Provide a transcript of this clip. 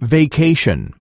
vacation.